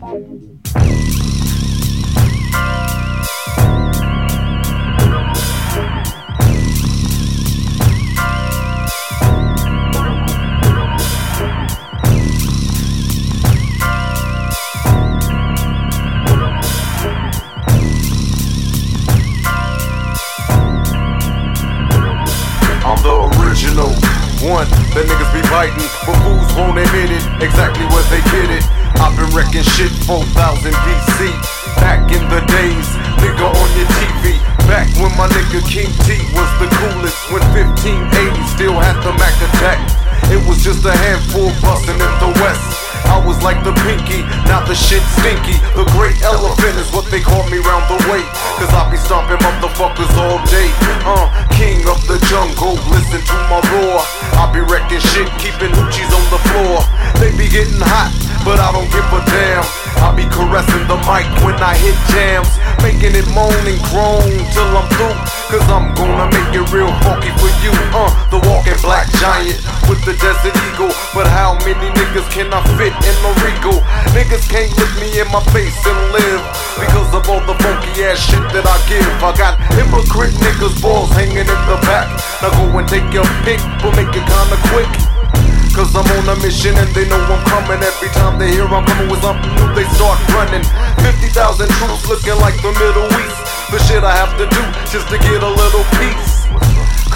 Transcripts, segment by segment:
I'm biting, but fools won't admit it. Exactly where they get it. I've been wrecking shit 4000 BC. Back in the days, nigga on your TV. Back when my nigga King T was the coolest. When 1580 still had the Mac attack. It was just a handful busting in the west. I was like the pinky, not the shit stinky. The great elephant is what they call me round the way. Cause I be stomping motherfuckers all day. Uh, king of the jungle, listen to my roar. I be wrecking shit, keeping hoochies on the floor. They be getting hot, but I don't give a damn. I be caressing the mic when I hit jams. Making it moan and groan till I'm through. Cause I'm gonna it real funky for you. Uh, the walking black giant with the desert eagle. But how many niggas can I fit in the regal? Niggas can't look me in my face and live. Because of all the funky ass shit that I give. I got hypocrite niggas balls hanging in the back. Now go and take your pick, but make it kinda quick. Cause I'm on a mission and they know I'm coming. Every time they hear I'm coming with something new, they start running. 50,000 troops looking like the Middle East. The shit I have to do just to get a little peace.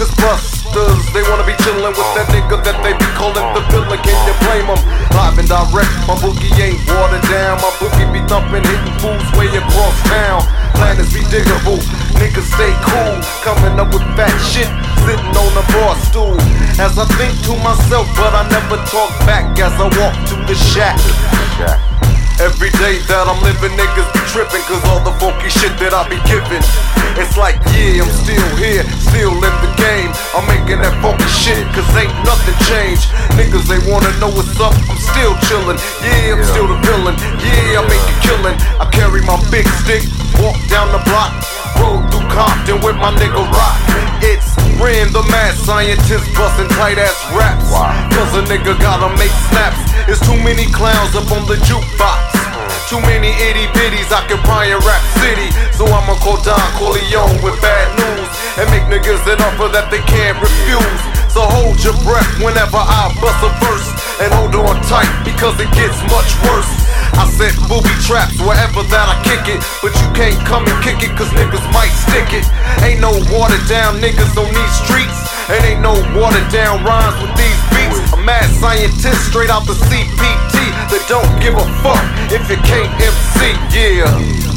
Cause busters, they wanna be chillin' with that nigga that they be calling the villain. Can you blame them? Live and direct, my boogie ain't watered down. My boogie be thumping, hitting fools way across town. Planets be diggable, niggas stay cool. Coming up with fat shit, sitting on a bar stool. As I think to myself, but I never talk back as I walk to the shack. Every day that I'm living, niggas be tripping, cause all the funky shit that I be giving. It's like, yeah, I'm still here, still in the game. I'm making that funky shit, cause ain't nothing changed. Niggas, they wanna know what's up, I'm still chillin'. Yeah, I'm still the villain. Yeah, I make a killin'. I carry my big stick, walk down the block, roll through Compton with my nigga Rock. It's Ren, the mad scientist, bustin' tight ass raps. Cause a nigga gotta make snaps. There's too many clowns up on the jukebox. Too many itty bitties occupying rap city. So I'ma call Don Corleone with bad news. And make niggas an offer that they can't refuse. So hold your breath whenever I bust a verse. And hold on tight because it gets much worse. I set booby traps wherever that I kick it. But you can't come and kick it cause niggas might stick it. Ain't no watered down niggas on these streets. And ain't no watered down rhymes with these beats. A mad scientist straight out the CPT that don't give a fuck if you can't MC. Yeah.